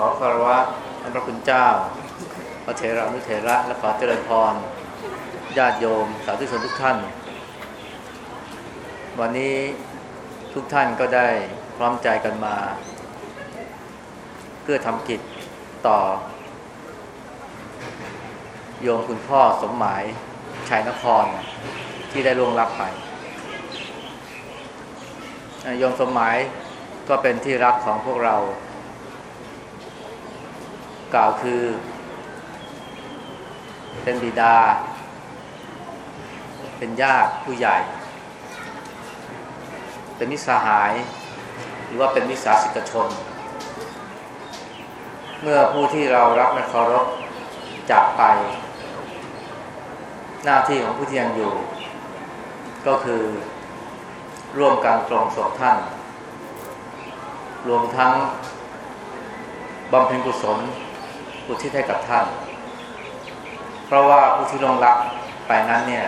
ขอคารวะท่านพระคุณเจ้า พระเถระนุเถระ และขอเจริญพรญาติโยม สาธุชนทุกท่าน วันนี้ทุกท่านก็ได้พร้อมใจกันมา เพื่อทำกิจต่อ โยมคุณพ่อสมหมายชัยนครที่ได้ล่วงลับไปโยมสมหมายก็เป็นที่รักของพวกเรา กล่าวคือ เป็นบิดา เป็นญาติผู้ใหญ่ เป็นมิสหาย หรือว่าเป็นมิสาสิกชน เมื่อผู้ที่เรารักและเคารพจากไป หน้าที่ของผู้ที่ยังอยู่ ก็คือร่วมกันตรงศพท่าน รวมทั้งบำเพ็ญกุศล อุทิศให้กับท่าน เพราะว่าผู้ที่ลงรักไปนั้นเนี่ย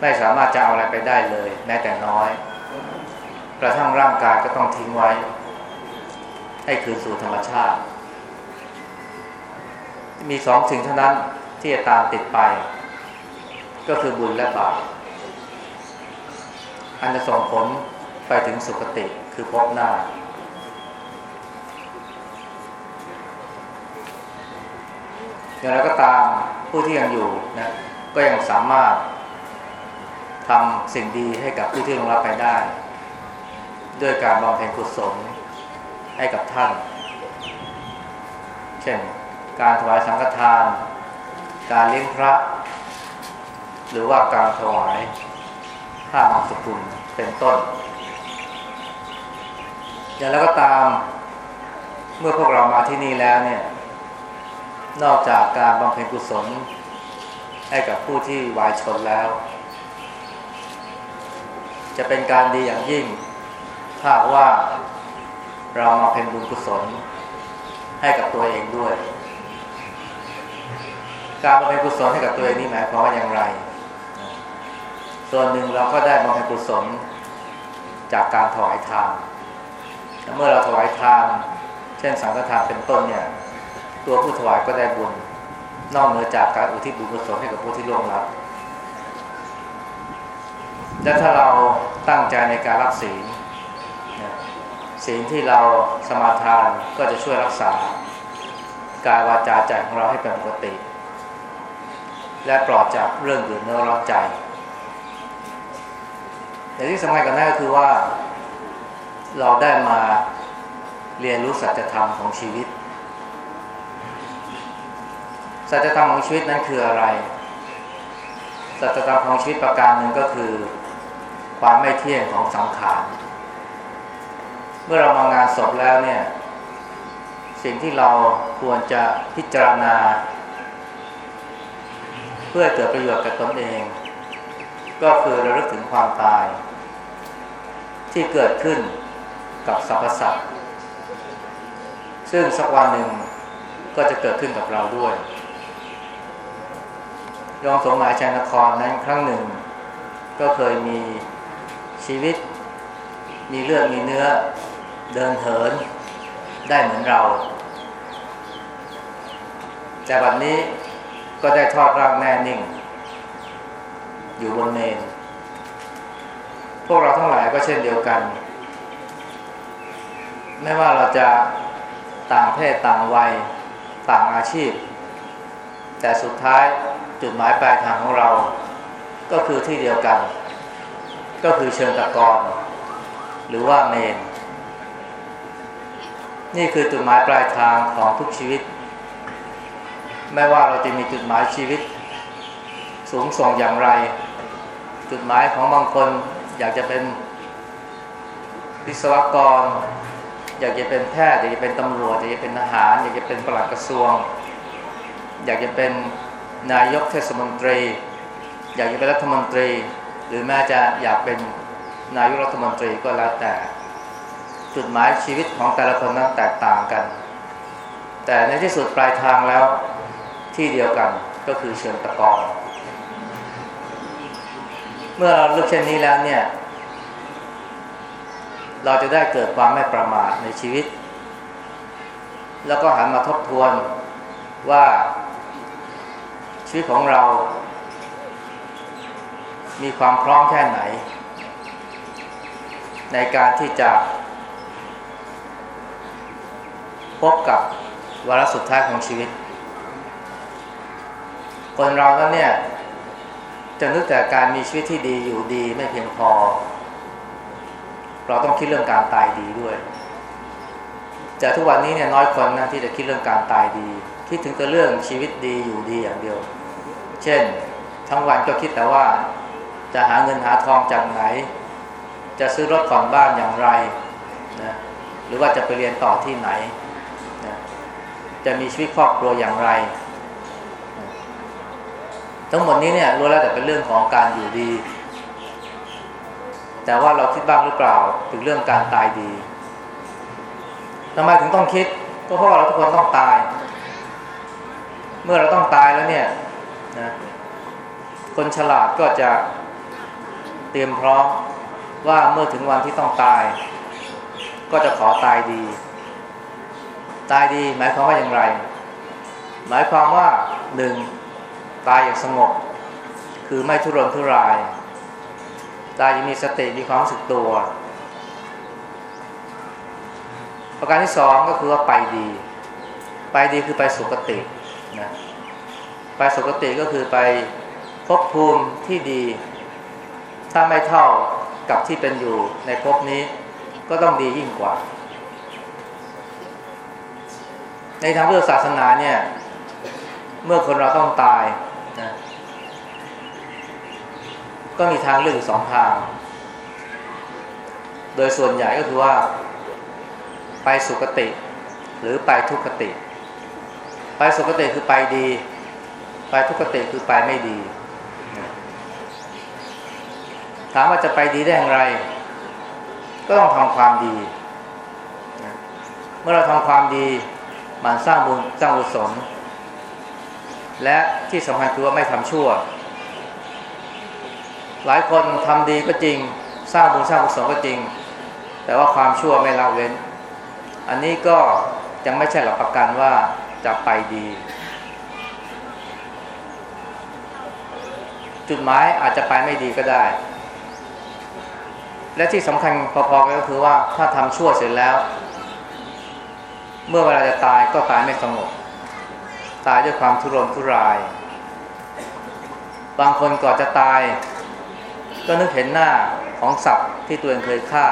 ไม่สามารถจะเอาอะไรไปได้เลย แม้แต่น้อย กระทั่งร่างกายก็ต้องทิ้งไว้ ให้คืนสู่ธรรมชาติ มีสองสิ่งเท่านั้นที่จะตามติดไป ก็คือบุญและบาปอันจะส่งผลไปถึงสุคติคือพบหน้า อย่างไรก็ตามผู้ที่ยังอยู่นะก็ยังสามารถทำสิ่งดีให้กับผู้ที่ลงรับไปได้ ด้วยการบำเพ็ญกุศลให้กับท่าน เช่น การถวายสังฆทาน การเลี้ยงพระ หรือว่าการถวายผ้าบางสกุลเป็นต้น อย่างไรก็ตามเมื่อพวกเรามาที่นี่แล้วเนี่ย นอกจากการบำเพ็ญกุศล ให้กับผู้ที่วายชนแล้ว จะเป็นการดีอย่างยิ่ง ถ้าว่าเรามาเพ็ญบุญกุศล ให้กับตัวเองด้วย การบำเพ็ญกุศลให้กับตัวเองนี่หมายความว่าอย่างไร ส่วนหนึ่งเราก็ได้บำเพ็ญกุศลจากการถวายทานเมื่อเราถวายทานเช่นสังฆทานเป็นต้นเนี่ย ตัวผู้ถวายก็ได้บุญ นอกเหนือจากการอุทิศบุญกุศลให้กับผู้ที่ล่วงลับและถ้าเราตั้งใจในการรับศีลศีลที่เราสมาทานก็จะช่วยรักษากายวาจาใจของเราให้เป็นปกติ และปลอดจากเรื่องเดือดเนื้อร้อนใจแต่ที่สำคัญกันนั่นก็คือว่า เราได้มาเรียนรู้สัจธรรมของชีวิต สัจธรรมของชีวิตนั้นคืออะไร สัจธรรมของชีวิตประการหนึ่งก็คือ ความไม่เที่ยงของสังขาร เมื่อเรามางานศพแล้วเนี่ย สิ่งที่เราควรจะพิจารณา เพื่อเกิดประโยชน์กับตนเอง ก็คือระลึกถึงความตาย ที่เกิดขึ้นกับสรรพสัตว์ซึ่งสักวันหนึ่งก็จะเกิดขึ้นกับเราด้วย ยองสมหมายชัยนครนั้นครั้งหนึ่ง ก็เคยมีชีวิต มีเลือดมีเนื้อเดินเหินได้เหมือนเราแต่บัดนนี้ก็ได้ทอดร่างแน่นิ่ง อยู่บนเมนพวกเราทั้งหลายก็เช่นเดียวกัน ไม่ว่าเราจะต่างเพศต่างวัย ต่างอาชีพ แต่สุดท้าย จุดหมายปลายทางของเรา ก็คือที่เดียวกัน ก็คือเชิงตะกอนหรือว่าเมน นี่คือจุดหมายปลายทางของทุกชีวิต ไม่ว่าเราจะมีจุดหมายชีวิต สูงส่งอย่างไร จุดหมายของบางคนอยากจะเป็นวิศวกร อยากจะเป็นแพทย์อยากจะเป็นตำรวจอยากจะเป็นทหาร อยากจะเป็นปลัดกระทรวง อยากจะเป็น นายกเทศมนตรี อยากจะเป็นรัฐมนตรี หรือแม้จะอยากเป็นนายกรัฐมนตรีก็แล้วแต่ จุดหมายชีวิตของแต่ละคนนั้นแตกต่างกัน แต่ในที่สุดปลายทางแล้วที่เดียวกันก็คือเชิงตะกอนเมื่อเราเลือกเช่นนี้แล้วเนี่ย เราจะได้เกิดความไม่ประมาทในชีวิต แล้วก็หันมาทบทวนว่า ชีวิตของเรา มีความพร้อมแค่ไหน ในการที่จะ พบกับวาระสุดท้ายของชีวิต คนเราแล้วเนี่ยจะนึกแต่การมีชีวิตที่ดีอยู่ดีไม่เพียงพอ เราต้องคิดเรื่องการตายดีด้วยแต่ทุกวันนี้เนี่ยน้อยคนนะที่จะคิดเรื่องการตายดี คิดถึงแต่เรื่องชีวิตดีอยู่ดีอย่างเดียว เช่น ทั้งวันก็คิดแต่ว่าจะหาเงินหาทองจากไหน จะซื้อรถผ่อนบ้านอย่างไรนะหรือว่าจะไปเรียนต่อที่ไหนนะจะมีชีวิตครอบครัวอย่างไร ทั้งหมดนี้เนี่ยรู้แล้วแต่เป็นเรื่องของการอยู่ดี แต่ว่าเราคิดบ้างหรือเปล่าถึงเรื่องการตายดีทำไมถึงต้องคิดก็เพราะเราทุกคนต้องตาย เมื่อเราต้องตายแล้วเนี่ย นะคนฉลาดก็จะเตรียมพร้อมว่าเมื่อถึงวันที่ต้องตาย ก็จะขอตายดี ตายดีหมายความว่าอย่างไร หมายความว่าหนึ่งตายอย่างสงบ คือไม่ทุรนทุราย ตายยังมีสติมีความรู้สึกตัวประการที่สองก็คือว่าไปดี ไปดีคือไปสุคตินะ ไปสุคติก็คือไปภพภูมิที่ดี ถ้าไม่เท่ากับที่เป็นอยู่ในภพนี้ก็ต้องดียิ่งกว่า ในทางพุทธศาสนาเนี่ย เมื่อคนเราต้องตายนะก็มีทางเลือกสองทาง โดยส่วนใหญ่ก็คือว่า ไปสุคติ หรือไปทุกขติ ไปสุคติคือไปดี ไปทุกขติคือไปไม่ดี ถามว่าจะไปดีได้อย่างไร ก็ต้องทำความดี เมื่อเราทำความดีมันสร้างบุญสร้างบุศลและที่สำคัญคือว่าไม่ทำชั่ว หลายคนทำดีก็จริง สร้างบุญสร้างบุศลก็จริง แต่ว่าความชั่วไม่ละเว้น อันนี้ก็ยังไม่ใช่หลักประกันว่าจะไปดี จุดหมายอาจจะไปไม่ดีก็ได้ และที่สำคัญพอๆกันก็คือว่าถ้าทำชั่วเสร็จแล้ว เมื่อเวลาจะตายก็ตายไม่สงบ ตายด้วยความทุรนทุราย บางคนก่อนจะตาย ก็นึกเห็นหน้าของสัตว์ที่ตัวเองเคยฆ่า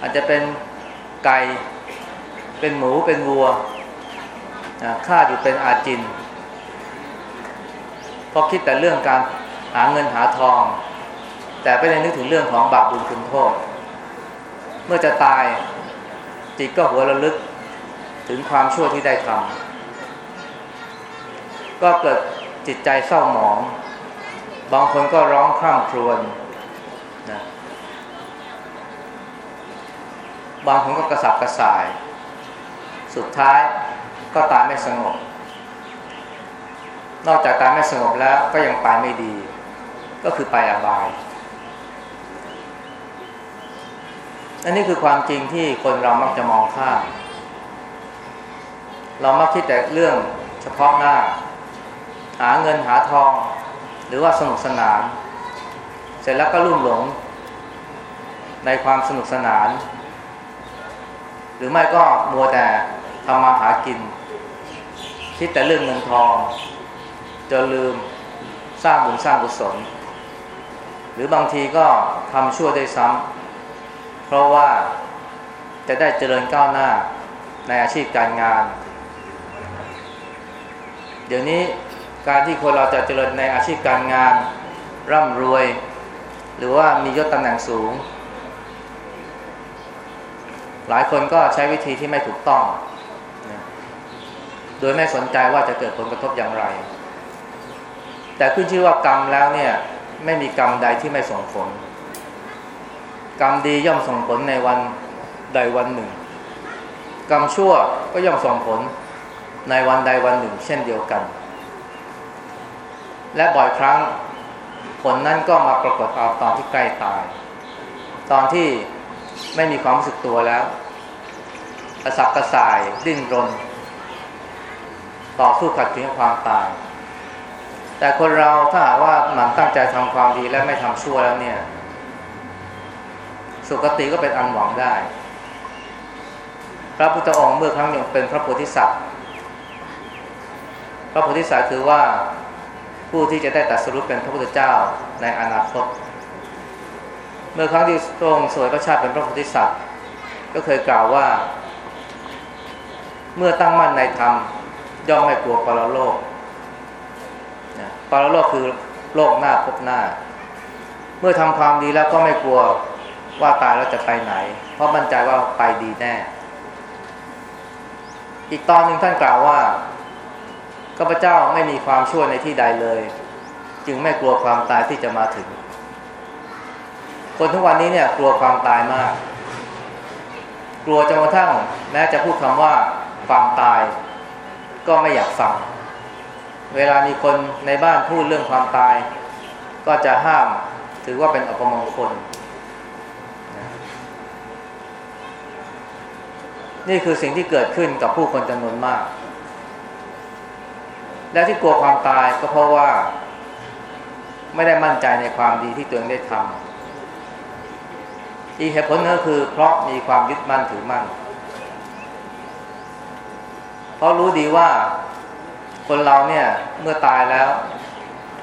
อาจจะเป็นไก่ เป็นหมูเป็นวัวฆ่าอยู่เป็นอาจินเพราะคิดแต่เรื่องการหาเงินหาทอง แต่ไม่ได้นึกถึงเรื่องของบาปบุญคุณโทษ เมื่อจะตายจิตก็หัวระลึกถึงความชั่วที่ได้ทำก็เกิดจิตใจเศร้าหมอง บางคนก็ร้องคร่ำครวญนะบางคนก็กระสับกระส่าย สุดท้ายก็ตายไม่สงบ นอกจากตาไม่สงบแล้วก็ยังไปไม่ดี ก็คือไปอบาย อันนี้คือความจริงที่คนเรามักจะมองข้าม เรามักคิดแต่เรื่องเฉพาะหน้า หาเงินหาทอง หรือว่าสนุกสนาน เสร็จแล้วก็ลุ่มหลง ในความสนุกสนาน หรือไม่ก็มัวแต่ทำมาหากิน คิดแต่เรื่องเงินทอง จะลืมสร้างบุญสร้างกุศล หรือบางทีก็ทำชั่วได้ซ้ำเพราะว่าจะได้เจริญก้าวหน้าในอาชีพการงาน เดี๋ยวนี้การที่คนเราจะเจริญในอาชีพการงาน ร่ำรวย หรือว่ามียศตำแหน่งสูง หลายคนก็ใช้วิธีที่ไม่ถูกต้อง โดยไม่สนใจว่าจะเกิดผลกระทบอย่างไร แต่ขึ้นชื่อว่ากรรมแล้วเนี่ยไม่มีกรรมใดที่ไม่ส่งผล กรรมดีย่อมส่งผลในวันใดวันหนึ่ง กรรมชั่วก็ย่อมส่งผลในวันใดวันหนึ่ง เช่นเดียวกัน และบ่อยครั้งผลนั้นก็มาปรากฏเอาตอนที่ใกล้ตาย ตอนที่ไม่มีความรู้สึกตัวแล้วกระสับกระส่ายดิ้นรน ต่อสู้ขัดขืนความตาย แต่คนเราถ้าหากว่าหมั่นตั้งใจทำความดีและไม่ทำชั่วแล้วเนี่ย สุคติก็เป็นอันหวังได้ พระพุทธองค์เมื่อครั้งหนึ่งเป็นพระโพธิสัตว์ พระโพธิสัตว์คือว่าผู้ที่จะได้ตัดสรุปเป็นพระพุทธเจ้าในอนาคต เมื่อครั้งที่ทรงสวยพระชาติเป็นพระโพธิสัตว์ ก็เคยกล่าวว่า เมื่อตั้งมั่นในธรรมย่อมไม่กลัวปรโลก ปรโลกคือโลกหน้าพบหน้า เมื่อทำความดีแล้วก็ไม่กลัวว่าตายแล้วจะไปไหน เพราะมั่นใจว่าไปดีแน่ อีกตอนหนึ่งท่านกล่าวว่าข้าพเจ้าไม่มีความชั่วในที่ใดเลย จึงไม่กลัวความตายที่จะมาถึง คนทุกวันนี้เนี่ยกลัวความตายมาก กลัวจนกระทั่งแม้จะพูดคำว่าความตาย ก็ไม่อยากฟัง เวลามีคนในบ้านพูดเรื่องความตาย ก็จะห้ามถือว่าเป็นอัปมงคล นี่คือสิ่งที่เกิดขึ้นกับผู้คนจำนวนมาก และที่กลัวความตายก็เพราะว่า ไม่ได้มั่นใจในความดีที่ตัวเองได้ทำอีกเหตุผลก็คือ เพราะมีความยึดมั่นถือมั่น เพราะรู้ดีว่า คนเราเนี่ยเมื่อตายแล้ว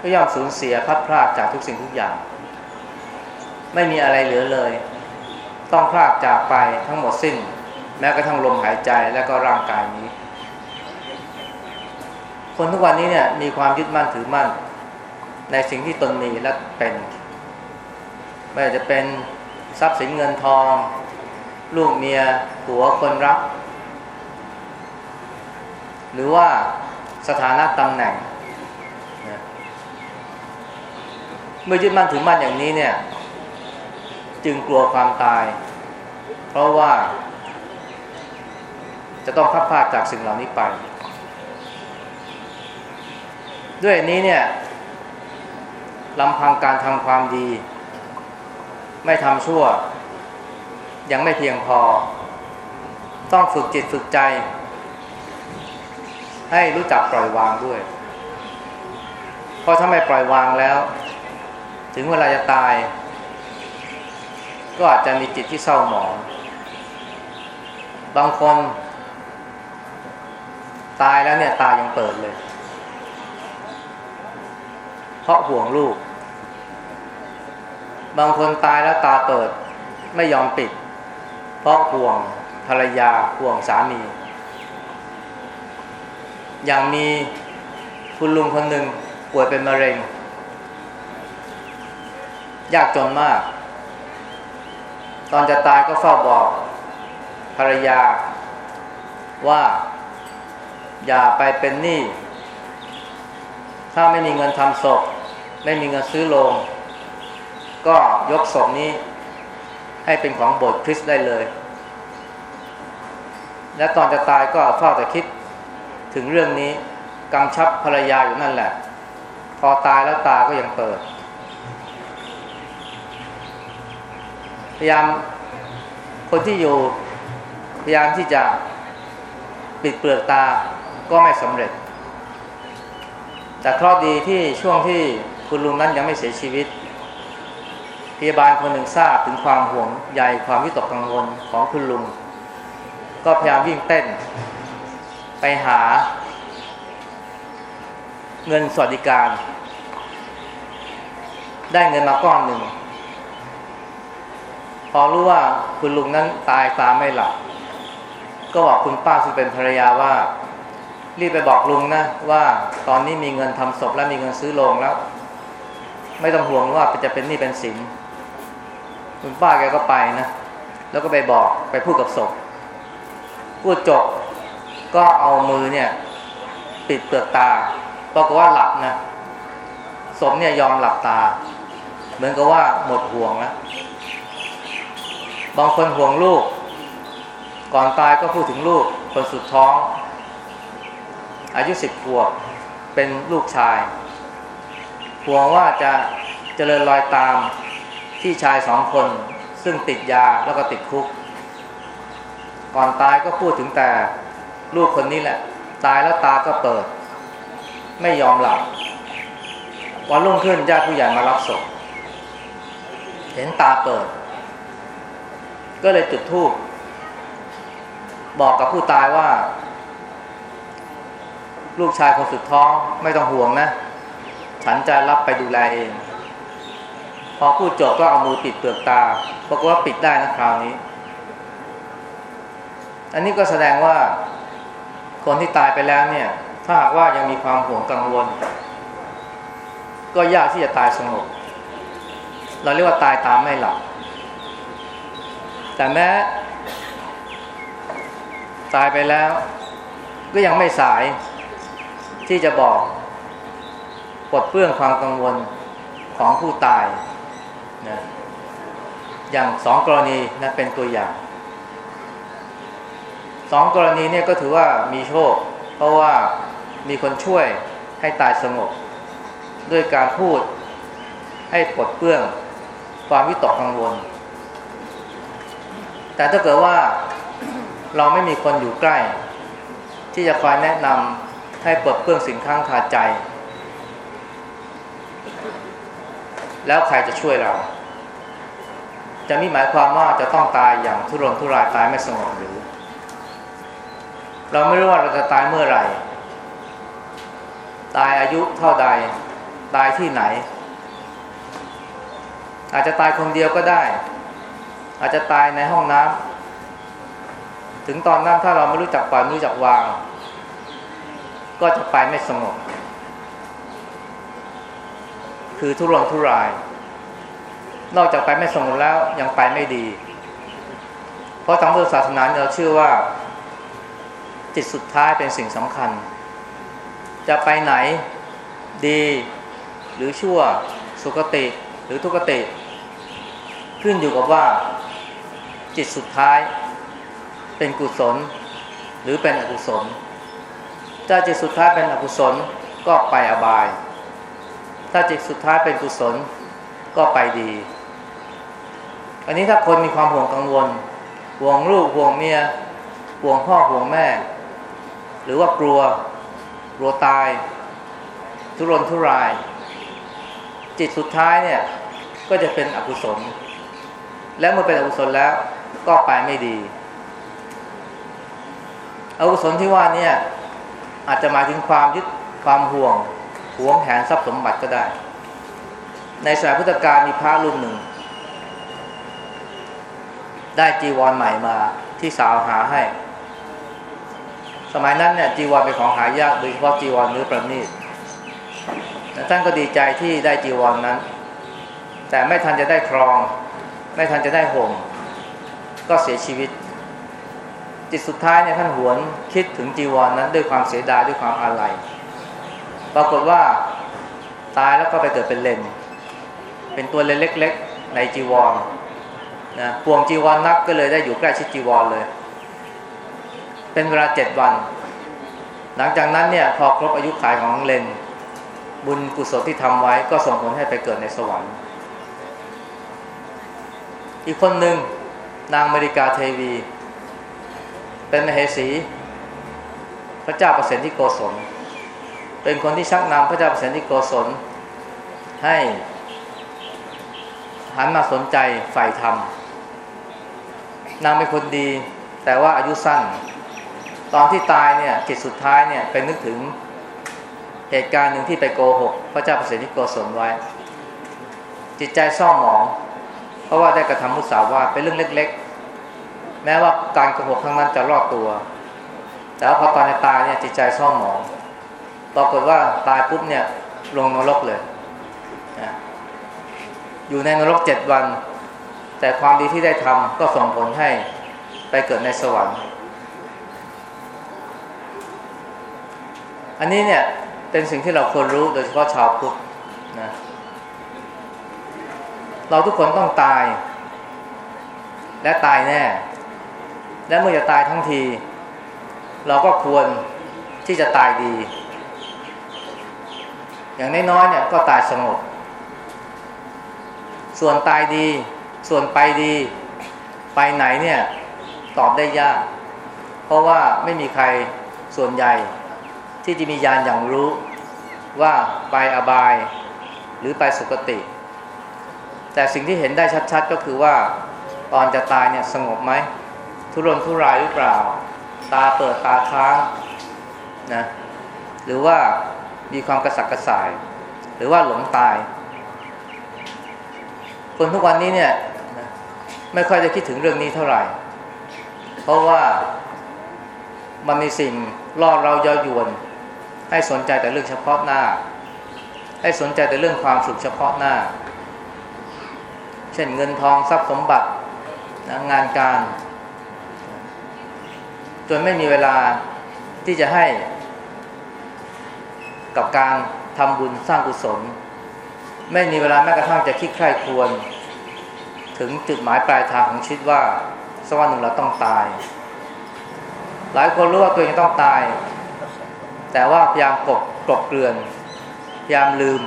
ก็ย่อมสูญเสียพัดพลาดจากทุกสิ่งทุกอย่าง ไม่มีอะไรเหลือเลย ต้องพลากจากไปทั้งหมดสิ้น แม้กระทั่งลมหายใจและก็ร่างกายนี้ คนทุกวันนี้เนี่ยมีความยึดมั่นถือมั่น ในสิ่งที่ตนมีและเป็นไม่ว่าจะเป็นทรัพย์สินเงินทอง ลูกเมียผัวคนรัก หรือว่า สถานะตำแหน่งเมื่อยึดมั่นถือมั่นอย่างนี้เนี่ย จึงกลัวความตาย เพราะว่า จะต้องพัดพาจากสิ่งเหล่านี้ไป ด้วยนี้เนี่ยลำพังการทำความดี ไม่ทำชั่ว ยังไม่เพียงพอ ต้องฝึกจิตฝึกใจ ให้รู้จักปล่อยวางด้วย เพราะถ้าไม่ปล่อยวางแล้ว ถึงเวลาจะตาย ก็อาจจะมีจิตที่เศร้าหมอง บางคน ตายแล้วเนี่ยตายังเปิดเลย เพราะห่วงลูก บางคนตายแล้วตาเปิด ไม่ยอมปิด เพราะห่วงภรรยาห่วงสามี อย่างมีคุณลุงคนหนึ่งป่วยเป็นมะเร็ง ยากจนมาก ตอนจะตายก็เฝ้าบอกภรรยาว่าอย่าไปเป็นหนี้ถ้าไม่มีเงินทำศพ ไม่มีเงินซื้อโลงก็ยกศพนี้ให้เป็นของโบสถ์คริสต์ได้เลย และตอนจะตายก็เฝ้าแต่คิด ถึงเรื่องนี้กำชับภรรยาอยู่นั่นแหละ พอตายแล้วตาก็ยังเปิด พยายามคนที่อยู่พยายามที่จะปิดเปลือกตาก็ไม่สำเร็จ แต่เคราะดีที่ช่วงที่คุณลุงนั้นยังไม่เสียชีวิต พยาบาลคนหนึ่งทราบถึงความห่วงใยความวิตกกังวลของคุณลุง ก็พยายามวิ่งเต้น ไปหา เงินสวัสดิการ ได้เงินมาก้อนหนึ่ง พอรู้ว่าคุณลุงนั้นตายตาไม่หลับ ก็บอกคุณป้าซึ่งเป็นภรรยาว่า รีบไปบอกลุงนะ ว่าตอนนี้มีเงินทำศพและมีเงินซื้อโรงแล้ว ไม่ต้องห่วงว่าจะเป็นหนี้เป็นสินคุณป้าแกก็ไปนะ แล้วก็ไปบอกไปพูดกับศพพูดจบ ก็เอามือเนี่ย ปิดเปลือกตาปรากฏว่าหลับนะศพเนี่ยยอมหลับตา เหมือนกับว่าหมดห่วงแล้วบางคนห่วงลูก ก่อนตายก็พูดถึงลูก คนสุดท้อง อายุสิบขวบเป็นลูกชายห่วงว่าจะเจริญรอยตามที่ชายสองคน ซึ่งติดยาแล้วก็ติดคุก ก่อนตายก็พูดถึงแต่ ลูกคนนี้แหละ ตายแล้วตาก็เปิด ไม่ยอมหลับวันรุ่งขึ้นญาติผู้ใหญ่มารับศพเห็นตาเปิด ก็เลยจุดธูปบอกกับผู้ตายว่า ลูกชายคนสุดท้องไม่ต้องห่วงนะ ฉันจะรับไปดูแลเอง พอพูดจบก็เอามือปิดเปลือกตาบอกว่าปิดได้นะคราวนี้ อันนี้ก็แสดงว่า คนที่ตายไปแล้วเนี่ย ถ้าหากว่ายังมีความห่วงกังวล ก็ยากที่จะตายสงบ เราเรียกว่าตายตามไม่หลับ แต่แม้ตายไปแล้ว ก็ยังไม่สายที่จะบอกปลดเปลื้องความกังวลของผู้ตายนะอย่างสองกรณีนะเป็นตัวอย่าง สองกรณีเนี่ยก็ถือว่ามีโชค เพราะว่ามีคนช่วยให้ตายสงบ ด้วยการพูดให้ปลดเปลื้องความวิตกกังวล แต่ถ้าเกิดว่าเราไม่มีคนอยู่ใกล้ ที่จะคอยแนะนำให้ปลดเปลื้องสิ่งข้างคาใจ แล้วใครจะช่วยเรา จะมีหมายความว่าจะต้องตายอย่างทุรนทุรายตายไม่สงบหรือ เราไม่รู้ว่าเราจะตายเมื่อไหร่ ตายอายุเท่าใด ตายที่ไหน อาจจะตายคนเดียวก็ได้ อาจจะตายในห้องน้ำถึงตอนนั้นถ้าเราไม่รู้จักปล่อยไม่รู้จักวาง ก็จะไปไม่สงบคือทุรนทุราย นอกจากไปไม่สงบแล้วยังไปไม่ดี เพราะทางพุทธศาสนาเราเชื่อว่า จิตสุดท้ายเป็นสิ่งสำคัญ จะไปไหนดีหรือชั่วสุคติหรือทุกติ ขึ้นอยู่กับว่า จิตสุดท้าย เป็นกุศล หรือเป็นอกุศลถ้าจิตสุดท้ายเป็นอกุศลก็ไปอบาย ถ้าจิตสุดท้ายเป็นกุศลก็ไปดี อันนี้ถ้าคนมีความห่วงกังวล ห่วงลูกห่วงเมียห่วงพ่อห่วงแม่ หรือว่ากลัวกลัวตาย ทุรนทุราย จิตสุดท้ายเนี่ย ก็จะเป็นอกุศล แล้วเมื่อเป็นอกุศลแล้วก็ไปไม่ดี อกุศลที่ว่าเนี่ยอาจจะหมายถึงความยึดความห่วงหวงแหนทรัพย์สมบัติก็ได้ ในสมัยพุทธกาลมีพระรุ่นหนึ่ง ได้จีวรใหม่มาที่สาวหาให้ สมัยนั้นเนี่ยจีวรเป็นของหายากโดยเฉพาะจีวรเนื้อประณีตท่านก็ดีใจที่ได้จีวรนนั้น แต่ไม่ทันจะได้ครอง ไม่ทันจะได้ห่มก็เสียชีวิต จิตสุดท้ายเนี่ยท่านหวนคิดถึงจีวรนนั้น ด้วยความเสียดายด้วยความอาลัยปรากฏว่าตายแล้วก็ไปเกิดเป็นเลนเป็นตัวเลนเล็ก ๆ ในจีวรนะพวงจีวรนนักก็เลยได้อยู่ใกล้ชิดจีวรเลย เป็นเวลาเจ็ดวัน หลังจากนั้นเนี่ยพอครบอายุขายของเลนบุญกุศลที่ทำไว้ก็ส่งผลให้ไปเกิดในสวรรค์ อีกคนหนึ่งนางมริกาเทวี เป็นมเหสี พระเจ้าประสิทธิโกศล เป็นคนที่ชักนำพระเจ้าประสิทธิโกศล ให้หันมาสนใจฝ่ายธรรมนางเป็นคนดีแต่ว่าอายุสั้น ตอนที่ตายเนี่ยจิตสุดท้ายเนี่ยไปนึกถึงเหตุการณ์หนึ่งที่ไปโกหก พระเจ้าประสิทธิโกศลไว้ จิตใจเศร้าหมอง เพราะว่าได้กระทำมุสาวาทเป็นเรื่องเล็ก ๆ แม้ว่าการโกหกครั้งนั้นจะรอดตัว แต่พอตอนในตายเนี่ยจิตใจเศร้าหมองปรากฏว่าตายปุ๊บเนี่ยลงนรกเลย อยู่ในนรกเจ็ดวัน แต่ความดีที่ได้ทำก็ส่งผลให้ไปเกิดในสวรรค์ อันนี้เนี่ยเป็นสิ่งที่เราควรรู้โดยเฉพาะชาวพุทธนะเราทุกคนต้องตาย และตายแน่ และเมื่อจะตายทั้งที เราก็ควรที่จะตายดี อย่างน้อยๆเนี่ยก็ตายสงบส่วนตายดี ส่วนไปดี ไปไหนเนี่ยตอบได้ยาก เพราะว่าไม่มีใครส่วนใหญ่ ที่จะมียานอย่างรู้ว่าไปอบายหรือไปสุคติ แต่สิ่งที่เห็นได้ชัด ๆ ก็คือว่าตอนจะตายเนี่ยสงบไหม ทุรนทุรายหรือเปล่า ตาเปิดตาค้างนะหรือว่ามีความกระสับกระส่าย หรือว่าหลงตาย คนทุกวันนี้เนี่ยไม่ค่อยจะคิดถึงเรื่องนี้เท่าไหร่ เพราะว่ามันมีสิ่งล่อเราเย้ายวน ให้สนใจแต่เรื่องเฉพาะหน้า ให้สนใจแต่เรื่องความสุขเฉพาะหน้า เช่นเงินทองทรัพย์สมบัตินะงานการ จนไม่มีเวลาที่จะให้ กับการทำบุญสร้างกุศล ไม่มีเวลาแม้กระทั่งจะคิดใคร่ควร ถึงจุดหมายปลายทางของชีวิตว่าสักวันหนึ่งเราต้องตาย หลายคนรู้ว่าตัวเองต้องตาย แต่ว่าพยายามกบกบเกลื่อน พยายามลืม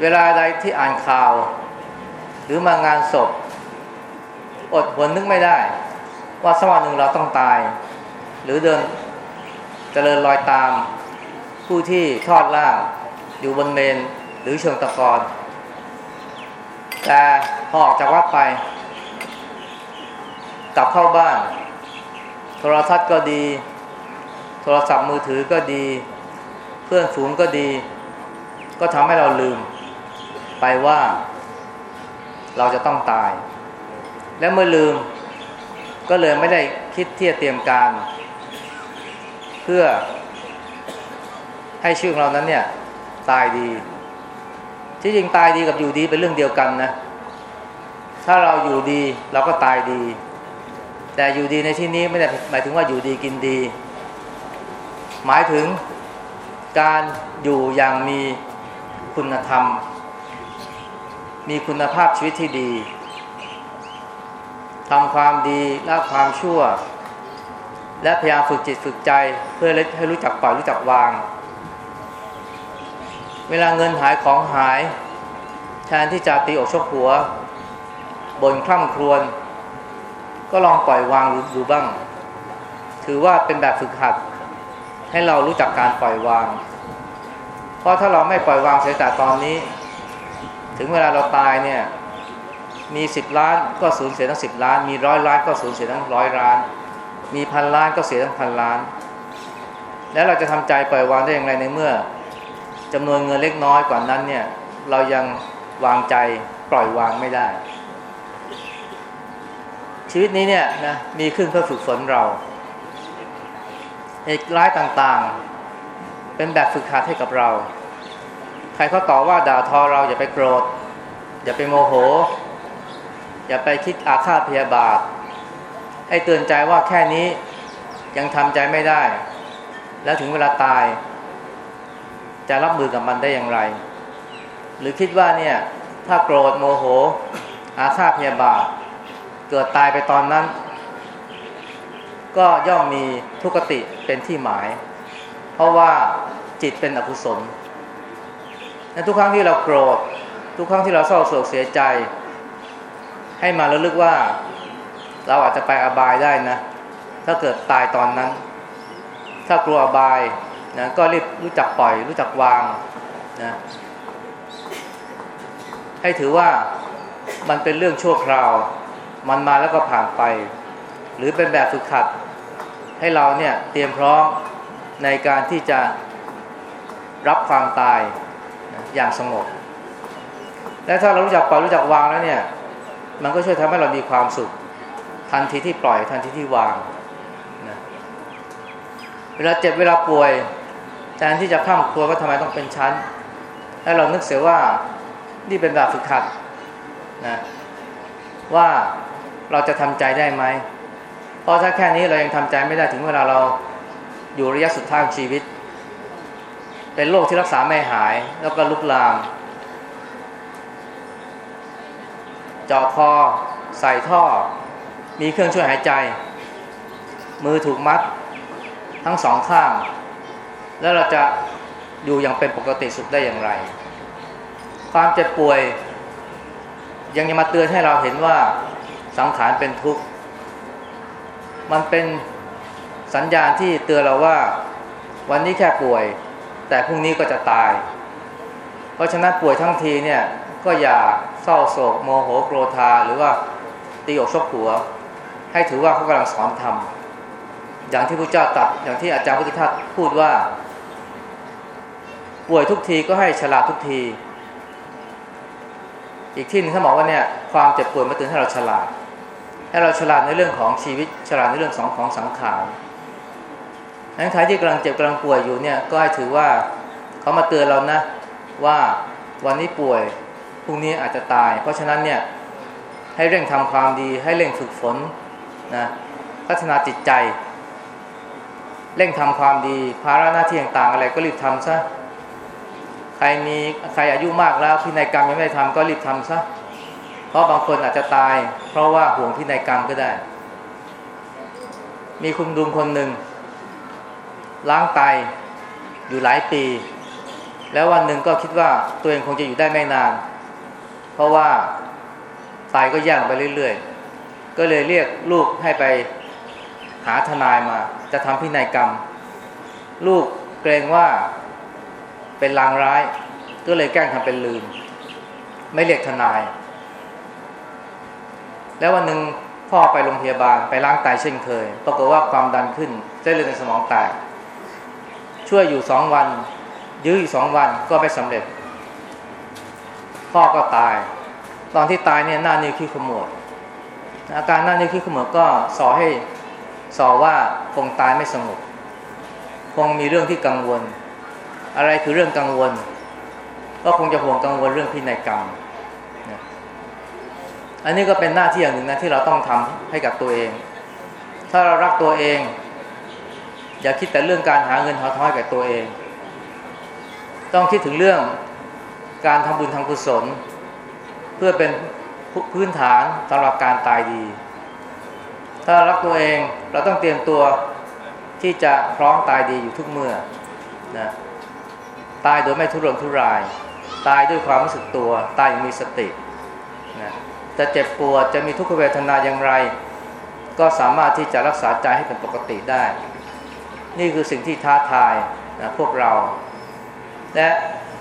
เวลาใดที่อ่านข่าว หรือมางานศพ อดหวนนึกไม่ได้ ว่าสักวันหนึ่งเราต้องตาย หรือเดินเจริญรอยตาม ผู้ที่ทอดล่างอยู่บนเมนหรือเชิงตะกอนแต่พอออกจากวัดไป กลับเข้าบ้าน โทรทัศน์ก็ดี โทรศัพท์มือถือก็ดี เพื่อนฝูงก็ดี ก็ทำให้เราลืมไปว่าเราจะต้องตาย และเมื่อลืมก็เลยไม่ได้คิดที่จะเตรียมการ เพื่อให้ชื่อของเรานั้นเนี่ยตายดี ที่จริงตายดีกับอยู่ดีเป็นเรื่องเดียวกันนะ ถ้าเราอยู่ดีเราก็ตายดี แต่อยู่ดีในที่นี้ไม่ได้หมายถึงว่าอยู่ดีกินดี หมายถึงการอยู่อย่างมีคุณธรรม มีคุณภาพชีวิตที่ดีทำความดีละความชั่ว และพยายามฝึกจิตฝึกใจเพื่อให้รู้จักปล่อยรู้จักวาง เวลาเงินหายของหาย แทนที่จะตีอกชกหัวบนคร่ำครวญ ก็ลองปล่อยวางดูบ้าง ถือว่าเป็นแบบฝึกหัด ให้เรารู้จักการปล่อยวาง เพราะถ้าเราไม่ปล่อยวางเสียแต่ตอนนี้ ถึงเวลาเราตายเนี่ย มีสิบล้านก็สูญเสียทั้งสิบล้าน มีร้อยล้านก็สูญเสียทั้งร้อยล้าน มีพันล้านก็เสียทั้งพันล้าน แล้วเราจะทำใจปล่อยวางได้อย่างไรในเมื่อจำนวนเงินเล็กน้อยกว่านั้นเนี่ย เรายังวางใจปล่อยวางไม่ได้ ชีวิตนี้เนี่ยนะมีขึ้นเพื่อฝึกฝนเราเหตุร้ายต่างๆ เป็นแบบฝึกหัดให้กับเรา ใครเขาต่อว่าด่าทอเราอย่าไปโกรธ อย่าไปโมโห อย่าไปคิดอาฆาตพยาบาท ให้เตือนใจว่าแค่นี้ยังทำใจไม่ได้ แล้วถึงเวลาตาย จะรับมือกับมันได้อย่างไร หรือคิดว่าเนี่ยถ้าโกรธโมโห อาฆาตพยาบาท เกิดตายไปตอนนั้น ก็ย่อมมีทุกขติเป็นที่หมาย เพราะว่าจิตเป็นอกุศลและทุกครั้งที่เราโกรธ ทุกครั้งที่เราเศร้าโศกเสียใจ ให้มาระลึกว่า เราอาจจะไปอบายได้นะ ถ้าเกิดตายตอนนั้น ถ้ากลัวอบายนะก็รีบรู้จักปล่อย รู้จักวางนะให้ถือว่ามันเป็นเรื่องชั่วคราว มันมาแล้วก็ผ่านไป หรือเป็นแบบฝึกขัด ให้เราเนี่ยเตรียมพร้อมในการที่จะรับความตายอย่างสงบ และถ้าเรารู้จักปล่อยรู้จักวางแล้วเนี่ย มันก็ช่วยทำให้เรามีความสุข ทันทีที่ปล่อยทันทีที่วางนะเวลาเจ็บเวลาป่วยแทนที่จะข้ามครัวว่าทำไมต้องเป็นชั้นให้เรานึกเสียว่านี่เป็นแบบฝึกหัดนะว่า เราจะทำใจได้ไหม เพราะถ้าแค่นี้เรายังทำใจไม่ได้ถึงเวลาเราอยู่ระยะสุดท้ายของชีวิต เป็นโรคที่รักษาไม่หายแล้วก็ลุกลามเจาะคอ ใส่ท่อ มีเครื่องช่วยหายใจ มือถูกมัด ทั้งสองข้าง แล้วเราจะอยู่อย่างเป็นปกติสุขได้อย่างไร ความเจ็บป่วย ยังจะมาเตือนให้เราเห็นว่า สังขารเป็นทุกข์ มันเป็นสัญญาณที่เตือนเราว่า วันนี้แค่ป่วย แต่พรุ่งนี้ก็จะตาย เพราะฉะนั้นป่วยทั้งทีเนี่ยก็อย่าเศร้าโศกโมโหโกรธาหรือว่าตีอกชกหัว ให้ถือว่าเขากำลังสอนธรรมอย่างที่พระเจ้าตรัสอย่างที่อาจารย์พุทธทาสพูดว่า ป่วยทุกทีก็ให้ฉลาดทุกที อีกที่หนึ่งท่านบอกว่าเนี่ยความเจ็บป่วยมาเตือนให้เราฉลาด ให้เราฉลาดในเรื่องของชีวิต ฉลาดในเรื่องสองของสังขารนั้นใครที่กำลังเจ็บกำลังป่วยอยู่เนี่ยก็ให้ถือว่าเขามาเตือนเรานะว่าวันนี้ป่วยพรุ่งนี้อาจจะตาย เพราะฉะนั้นเนี่ยให้เร่งทำความดี ให้เร่งฝึกฝนนะพัฒนาจิตใจ เร่งทำความดี ภาระหน้าที่ต่างๆอะไรก็รีบทำซะใครมีใครอายุมากแล้วพินัยกรรมยังไม่ได้ทำก็รีบทำซะ เพราะบางคนอาจจะตาย เพราะว่าห่วงพินัยกรรมก็ได้ มีคุณดุงคนหนึ่งล้างไตอยู่หลายปี แล้ววันหนึ่งก็คิดว่าตัวเองคงจะอยู่ได้ไม่นาน เพราะว่าไตก็ย่างไปเรื่อยๆ ก็เลยเรียกลูกให้ไปหาทนายมา จะทำพินัยกรรม ลูกเกรงว่าเป็นลางร้าย ก็เลยแกล้งทำเป็นลืม ไม่เรียกทนาย แล้ววันหนึ่งพ่อไปโรงพยาบาลไปล้างไตเช่นเคยปรากฏว่าความดันขึ้นเส้นเลือดในสมองแตกช่วยอยู่สองวัน ยื้ออีกสองวันก็ไม่สำเร็จ พ่อก็ตาย ตอนที่ตายเนี่ยหน้านิ้วขี้ขมวดอาการหน้านิ้วขี้ขมวดก็สอให้สอว่าคงตายไม่สงบคงมีเรื่องที่กังวล อะไรคือเรื่องกังวล ก็คงจะห่วงกังวลเรื่องพินัยกรรม อันนี้ก็เป็นหน้าที่อย่างหนึ่งนะที่เราต้องทำให้กับตัวเอง ถ้าเรารักตัวเอง อย่าคิดแต่เรื่องการหาเงินหาทองให้กับตัวเอง ต้องคิดถึงเรื่องการทำบุญทำกุศล เพื่อเป็นพื้นฐานสำหรับการตายดี ถ้ารักตัวเองเราต้องเตรียมตัวที่จะพร้อมตายดีอยู่ทุกเมื่อนะตายโดยไม่ทุรนทุราย ตายด้วยความรู้สึกตัว ตายอย่างมีสติ จะเจ็บปวดจะมีทุกขเวทนาอย่างไร ก็สามารถที่จะรักษาใจให้เป็นปกติได้ นี่คือสิ่งที่ท้าทายนะพวกเรา และ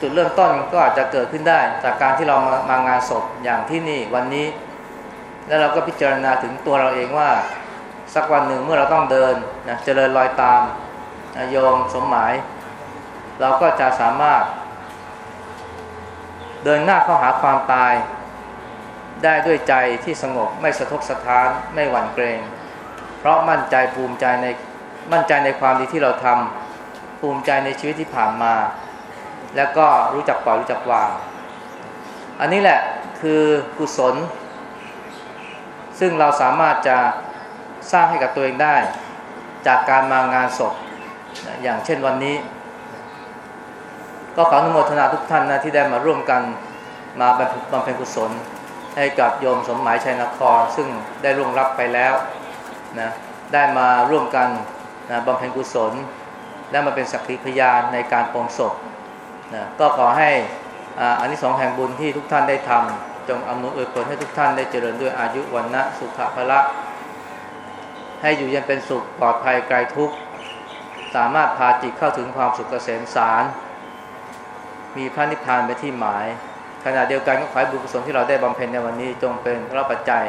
จุดเริ่มต้นก็อาจจะเกิดขึ้นได้ จากการที่เรามามางานศพอย่างที่นี่วันนี้ แล้วเราก็พิจารณาถึงตัวเราเองว่าสักวันหนึ่งเมื่อเราต้องเดินนะเจริญรอยตามนะโยมสมหมาย เราก็จะสามารถ เดินหน้าเข้าหาความตาย ได้ด้วยใจที่สงบไม่สะทกสะท้านไม่หวั่นเกรง เพราะมั่นใจภูมิใจในมั่นใจในความดีที่เราทำภูมิใจในชีวิตที่ผ่านมา แล้วก็รู้จักปล่อยรู้จักวาง อันนี้แหละคือกุศล ซึ่งเราสามารถจะสร้างให้กับตัวเองได้ จากการมางานศพอย่างเช่นวันนี้ ก็ขออนุโมทนาทุกท่านนะที่ได้มาร่วมกันมาบำเพ็ญกุศล ให้กับโยมสมหมายชัยนคร ซึ่งได้ร่วงรับไปแล้วนะได้มาร่วมกันนะบำเพ็ญกุศล และมาเป็นสักขีพยานในการปองศพนะก็ขอให้อันนี้สองแห่งบุญที่ทุกท่านได้ทำจงอำนวยอวยผลให้ทุกท่านได้เจริญด้วยอายุวันนะสุขภละให้อยู่เยันเป็นสุขปลอดภัยไกลทุกข์สามารถพาจิตเข้าถึงความสุขเกษมสาร มีพระนิพพานเป็นที่หมาย ขณะเดียวกันก็ขอให้บุญกุศลที่เราได้บำเพ็ญในวันนี้ จงเป็นพระปัจจัย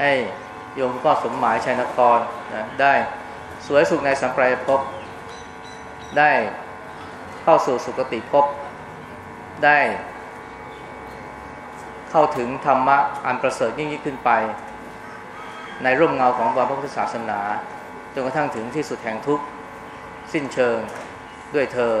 ให้โยมพ่อสมหมายชัยนครนะได้สวยสุขในสังปรายภพได้เข้าสู่สุคติภพได้ เข้าถึงธรรมะอันประเสริฐยิ่งยิ่งขึ้นไป ในร่มเงาของพระพุทธศาสนาจนกระทั่งถึงที่สุดแห่งทุกข์ สิ้นเชิงด้วยเธอ